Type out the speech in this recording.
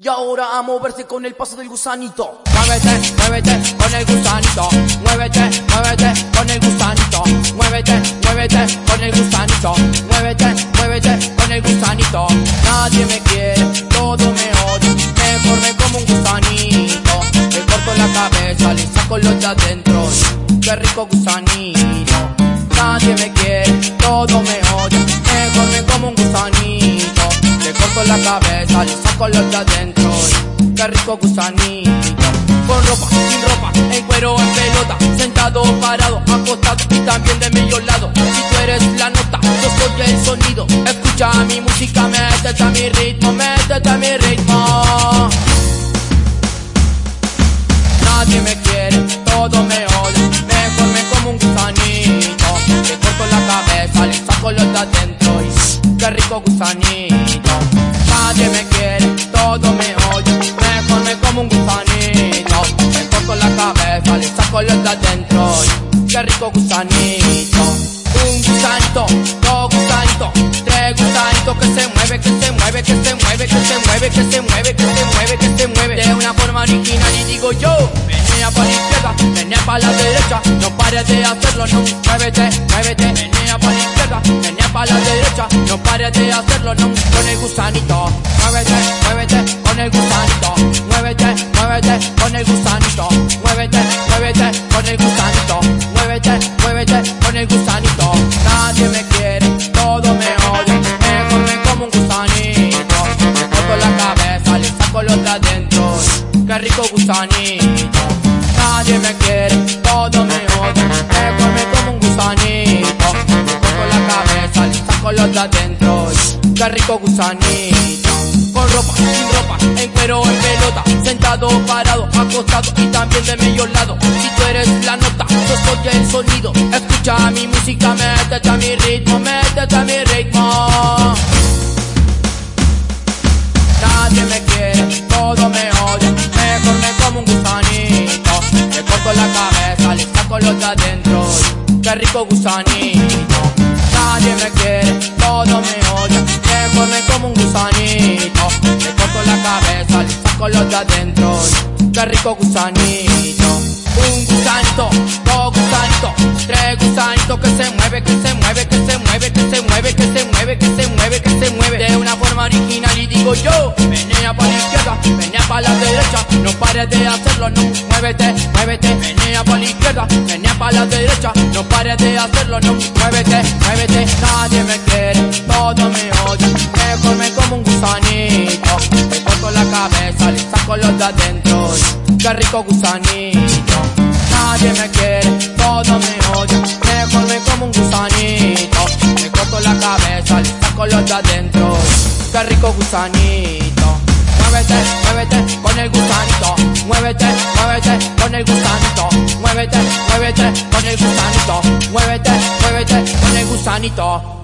Y ahora a moverse con el paso del gusanito. Muévete, muévete con el gusanito. Muévete, muévete con el gusanito. Muévete, muévete con el gusanito. Muévete, muévete con el gusanito. Nadie me quiere, todo me odia. Me formé como un gusanito. Le corto la cabeza, le saco los de adentro. Qué rico gusanito. Nadie me quiere, todo me odia. Me formé como un gusanito. Cabeza, le saco los de adentro. Qué rico gusanito. Con ropa, sin ropa, en cuero, en pelota. Sentado, parado, acostado y también de medio lado. Si tú eres la nota, yo soy el sonido. Escucha mi música, métete a mi ritmo, métete a mi ritmo. Saco los de adentro. Y qué rico gusanito. Un gusanito, dos gusanitos, tres gusanitos. Que se mueve, que se mueve, que se mueve, que se mueve, que se mueve, que se mueve, que se mueve. De una forma original y digo yo, venía para la izquierda, venía para la derecha, no pares de hacerlo, no, muévete, muévete, venía para la izquierda, venía para la derecha, no pares de hacerlo, no, con el gusanito, muévete, muévete, con el gusanito, muévete, cabeza, le saco los de adentro, qué rico gusanito, nadie me quiere, todo me odia, me come como un gusanito, me corto la cabeza, le saco los de adentro, qué rico gusanito, con ropa, sin ropa, en cuero, en pelota, sentado, parado, acostado y también de medio lado, si tú eres la nota, yo soy el sonido, escucha mi música, métete a mi ritmo, métete a mi ritmo. Qué rico gusanito. Nadie me quiere, todo me odia, me formé como un gusanito. Le corto la cabeza, le saco los de adentro. Qué rico gusanito. Un gusanito, dos gusanitos, tres gusanitos que se mueve, que se mueve, que se mueve, que se mueve, que se mueve, que se mueve, que se mueve de una forma original y digo yo, venía para la izquierda, venía para la derecha, no pares de hacerlo, no, muévete, muévete, venía para la izquierda, la derecha, no pares de hacerlo, no, muévete, muévete, nadie me quiere, todo me odia, me formé como un gusanito, me corto la cabeza, le saco los de adentro, qué rico gusanito. Nadie me quiere, todo me odia, me formé como un gusanito, me corto la cabeza, le saco los de adentro, qué rico gusanito. Muévete, muévete con el gusanito, muévete, muévete con el gusanito, muévete, muévete con el gusanito, muévete, muévete con el gusanito.